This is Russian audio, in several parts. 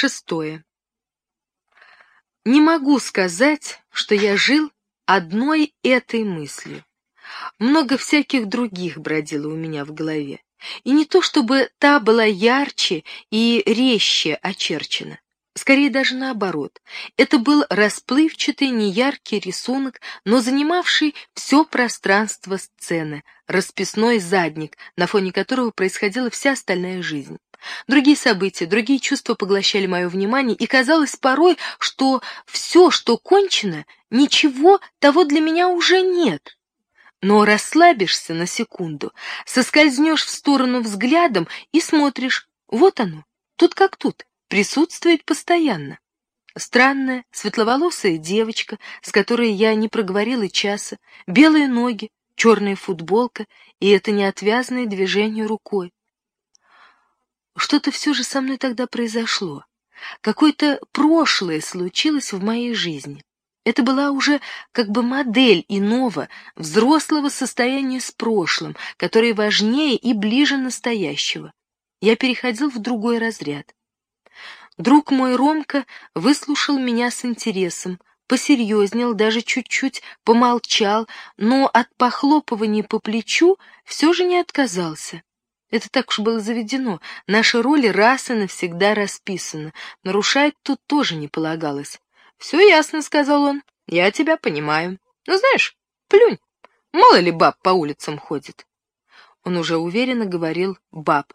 Шестое. Не могу сказать, что я жил одной этой мыслью. Много всяких других бродило у меня в голове. И не то чтобы та была ярче и резче очерчена. Скорее даже наоборот. Это был расплывчатый, неяркий рисунок, но занимавший все пространство сцены, расписной задник, на фоне которого происходила вся остальная жизнь. Другие события, другие чувства поглощали мое внимание, и казалось порой, что все, что кончено, ничего того для меня уже нет. Но расслабишься на секунду, соскользнешь в сторону взглядом и смотришь, вот оно, тут как тут, присутствует постоянно. Странная, светловолосая девочка, с которой я не проговорила часа, белые ноги, черная футболка и это неотвязное движение рукой. Что-то все же со мной тогда произошло. Какое-то прошлое случилось в моей жизни. Это была уже как бы модель иного, взрослого состояния с прошлым, которое важнее и ближе настоящего. Я переходил в другой разряд. Друг мой Ромка выслушал меня с интересом, посерьезнел, даже чуть-чуть помолчал, но от похлопывания по плечу все же не отказался. Это так уж было заведено, наши роли раз и навсегда расписаны, нарушать тут тоже не полагалось. «Все ясно», — сказал он, — «я тебя понимаю. Ну, знаешь, плюнь, мало ли баб по улицам ходит». Он уже уверенно говорил «баб».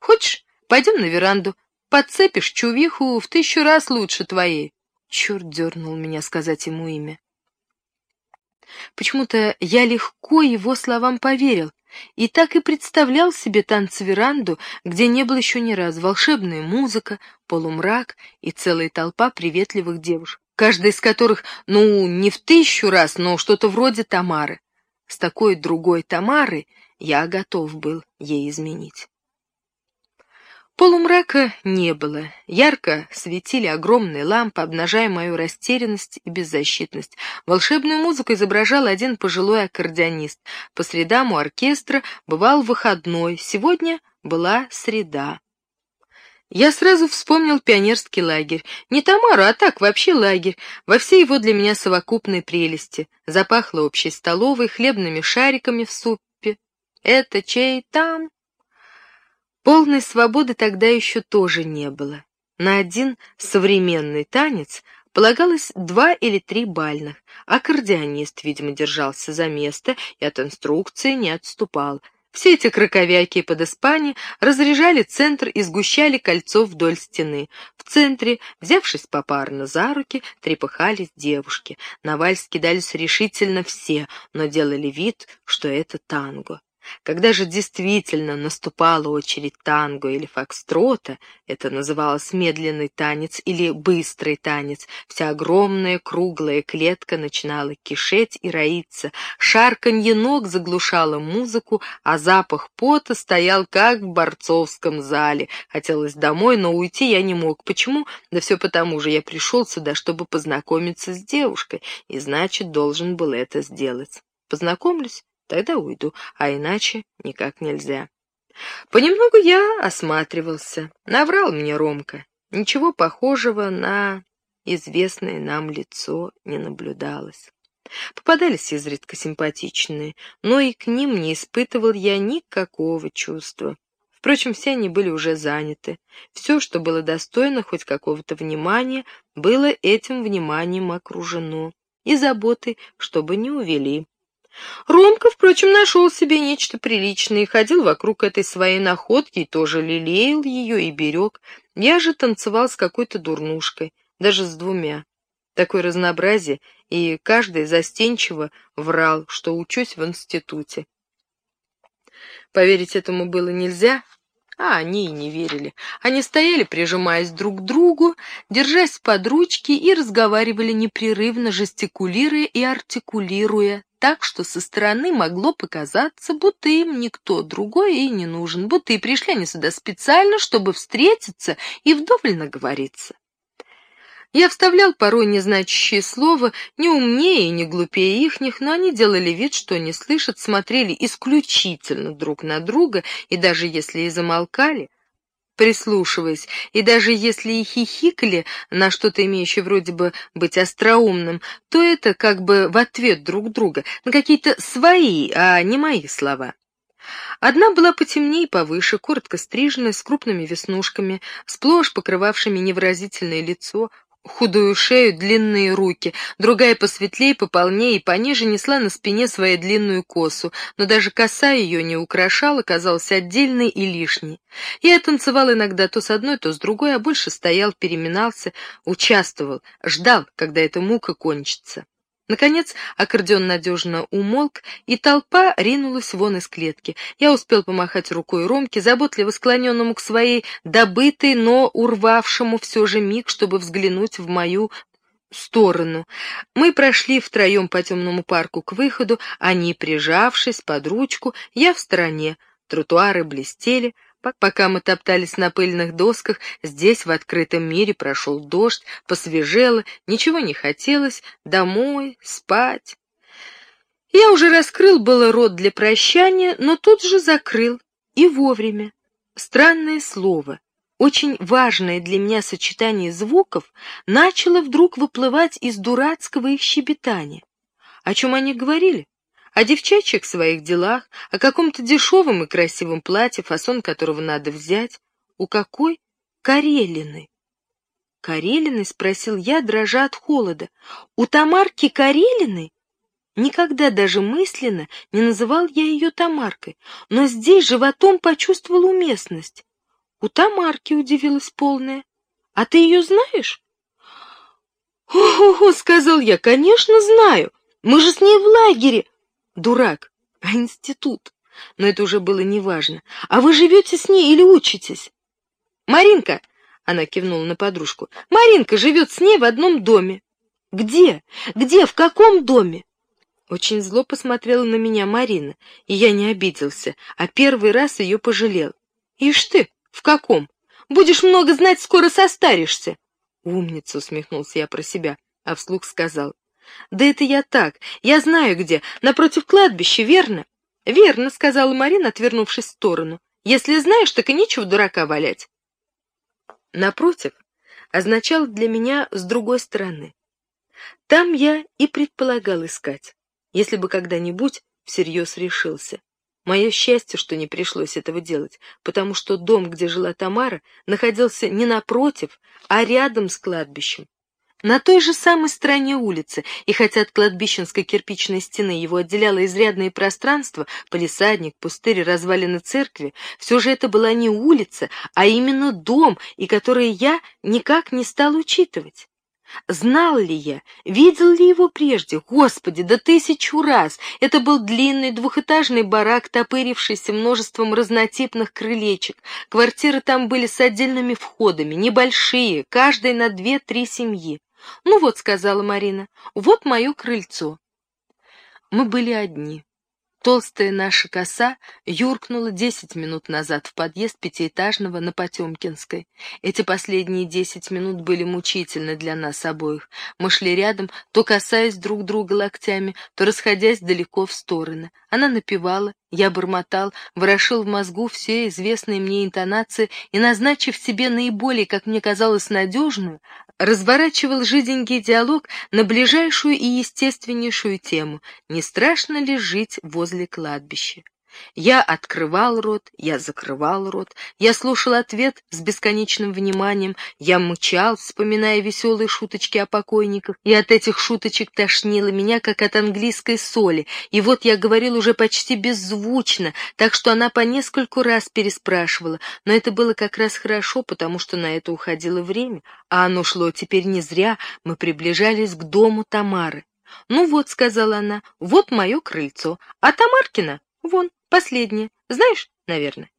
«Хочешь, пойдем на веранду, подцепишь чувиху в тысячу раз лучше твоей». Черт дернул меня сказать ему имя. Почему-то я легко его словам поверил, и так и представлял себе танцверанду, где не было еще ни разу волшебная музыка, полумрак и целая толпа приветливых девушек, каждая из которых, ну, не в тысячу раз, но что-то вроде Тамары. С такой другой Тамарой я готов был ей изменить. Полумрака не было. Ярко светили огромные лампы, обнажая мою растерянность и беззащитность. Волшебную музыку изображал один пожилой аккордеонист. По средам у оркестра бывал выходной, сегодня была среда. Я сразу вспомнил пионерский лагерь. Не Тамара, а так, вообще лагерь, во всей его для меня совокупной прелести. Запахло общей столовой, хлебными шариками в супе. «Это чей там?» Полной свободы тогда еще тоже не было. На один современный танец полагалось два или три бальных. Аккордеонист, видимо, держался за место и от инструкции не отступал. Все эти краковяки под Испани разряжали центр и сгущали кольцо вдоль стены. В центре, взявшись попарно за руки, трепыхались девушки. На вальс кидались решительно все, но делали вид, что это танго. Когда же действительно наступала очередь танго или фокстрота, это называлось медленный танец или быстрый танец, вся огромная круглая клетка начинала кишеть и роиться, шарканье ног заглушало музыку, а запах пота стоял как в борцовском зале. Хотелось домой, но уйти я не мог. Почему? Да все потому же я пришел сюда, чтобы познакомиться с девушкой, и значит, должен был это сделать. Познакомлюсь? Тогда уйду, а иначе никак нельзя. Понемногу я осматривался. Наврал мне Ромка. Ничего похожего на известное нам лицо не наблюдалось. Попадались изредка симпатичные, но и к ним не испытывал я никакого чувства. Впрочем, все они были уже заняты. Все, что было достойно хоть какого-то внимания, было этим вниманием окружено. И заботы, чтобы не увели. Ромка, впрочем, нашел себе нечто приличное и ходил вокруг этой своей находки и тоже лелеял ее и берег. Я же танцевал с какой-то дурнушкой, даже с двумя. Такое разнообразие, и каждый застенчиво врал, что учусь в институте. Поверить этому было нельзя, а они и не верили. Они стояли, прижимаясь друг к другу, держась под ручки и разговаривали непрерывно, жестикулируя и артикулируя, так что со стороны могло показаться, будто им никто другой и не нужен, будто и пришли они сюда специально, чтобы встретиться и вдоволь наговориться. Я вставлял порой незначащие слова, не умнее и не глупее ихних, но они делали вид, что не слышат, смотрели исключительно друг на друга, и даже если и замолкали, прислушиваясь, и даже если и хихикали на что-то имеющее вроде бы быть остроумным, то это как бы в ответ друг друга, на какие-то свои, а не мои слова. Одна была потемнее и повыше, коротко стриженная, с крупными веснушками, сплошь покрывавшими невыразительное лицо, худую шею, длинные руки, другая посветлее, пополнее и пониже несла на спине свою длинную косу, но даже коса ее не украшала, казалась отдельной и лишней. Я танцевал иногда то с одной, то с другой, а больше стоял, переминался, участвовал, ждал, когда эта мука кончится. Наконец аккордеон надежно умолк, и толпа ринулась вон из клетки. Я успел помахать рукой Ромке, заботливо склоненному к своей добытой, но урвавшему все же миг, чтобы взглянуть в мою сторону. Мы прошли втроем по темному парку к выходу, они, прижавшись под ручку, я в стороне. Тротуары блестели, Пока мы топтались на пыльных досках, здесь, в открытом мире, прошел дождь, посвежело, ничего не хотелось, домой, спать. Я уже раскрыл было рот для прощания, но тут же закрыл, и вовремя. Странное слово, очень важное для меня сочетание звуков, начало вдруг выплывать из дурацкого их щебетания. О чем они говорили? О девчачьих своих делах, о каком-то дешевом и красивом платье, фасон которого надо взять. У какой? Карелины. Карелины? спросил я, дрожа от холода. У Тамарки Карелины? Никогда даже мысленно не называл я ее Тамаркой, но здесь животом почувствовал уместность. У Тамарки удивилась полная. А ты ее знаешь? «О-хо-хо», — сказал я, — «конечно знаю. Мы же с ней в лагере. Дурак, а институт. Но это уже было неважно. А вы живете с ней или учитесь? Маринка, она кивнула на подружку, Маринка живет с ней в одном доме. Где? Где? В каком доме? Очень зло посмотрела на меня Марина, и я не обиделся, а первый раз ее пожалел. Ишь ты, в каком? Будешь много знать, скоро состаришься. Умница, усмехнулся я про себя, а вслух сказал. «Да это я так. Я знаю где. Напротив кладбища, верно?» «Верно», — сказала Марина, отвернувшись в сторону. «Если знаешь, так и нечего дурака валять». «Напротив» означал для меня с другой стороны. Там я и предполагал искать, если бы когда-нибудь всерьез решился. Мое счастье, что не пришлось этого делать, потому что дом, где жила Тамара, находился не напротив, а рядом с кладбищем, на той же самой стороне улицы, и хотя от кладбищенской кирпичной стены его отделяло изрядное пространство, полисадник, пустырь, развалины церкви, все же это была не улица, а именно дом, и который я никак не стал учитывать. Знал ли я, видел ли его прежде? Господи, да тысячу раз! Это был длинный двухэтажный барак, топырившийся множеством разнотипных крылечек. Квартиры там были с отдельными входами, небольшие, каждая на две-три семьи. «Ну вот», — сказала Марина, — «вот мое крыльцо». Мы были одни. Толстая наша коса юркнула десять минут назад в подъезд пятиэтажного на Потемкинской. Эти последние десять минут были мучительны для нас обоих. Мы шли рядом, то касаясь друг друга локтями, то расходясь далеко в стороны. Она напевала, я бормотал, ворошил в мозгу все известные мне интонации и, назначив себе наиболее, как мне казалось, надежную, разворачивал жиденький диалог на ближайшую и естественнейшую тему «Не страшно ли жить возле кладбища?» Я открывал рот, я закрывал рот, я слушал ответ с бесконечным вниманием, я мычал, вспоминая веселые шуточки о покойниках, и от этих шуточек тошнило меня, как от английской соли, и вот я говорил уже почти беззвучно, так что она по нескольку раз переспрашивала, но это было как раз хорошо, потому что на это уходило время, а оно шло теперь не зря, мы приближались к дому Тамары. «Ну вот», — сказала она, — «вот мое крыльцо, а Тамаркина вон, Последняя. Знаешь, наверное.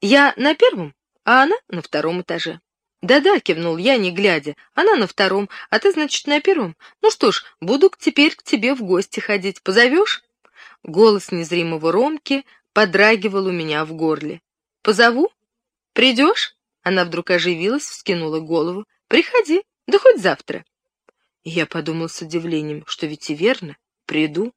Я на первом, а она на втором этаже. «Да-да», — кивнул я, не глядя, — «она на втором, а ты, значит, на первом. Ну что ж, буду теперь к тебе в гости ходить. Позовешь?» Голос незримого Ромки подрагивал у меня в горле. «Позову? Придешь?» Она вдруг оживилась, вскинула голову. «Приходи, да хоть завтра». я подумал с удивлением, что ведь и верно, приду.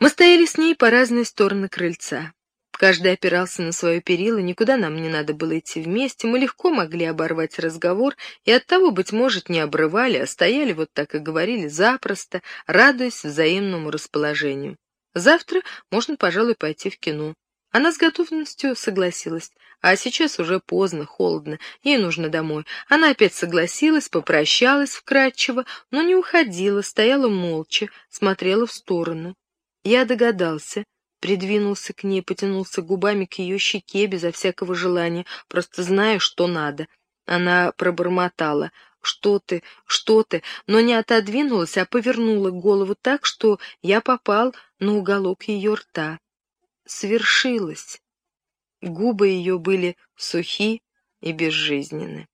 Мы стояли с ней по разные стороны крыльца. Каждый опирался на свое перила, никуда нам не надо было идти вместе, мы легко могли оборвать разговор, и оттого, быть может, не обрывали, а стояли вот так и говорили запросто, радуясь взаимному расположению. Завтра можно, пожалуй, пойти в кино. Она с готовностью согласилась, а сейчас уже поздно, холодно, ей нужно домой. Она опять согласилась, попрощалась вкратчиво, но не уходила, стояла молча, смотрела в сторону. Я догадался, придвинулся к ней, потянулся губами к ее щеке безо всякого желания, просто зная, что надо. Она пробормотала «Что ты? Что ты?» но не отодвинулась, а повернула голову так, что я попал на уголок ее рта. Свершилось. Губы ее были сухи и безжизненны.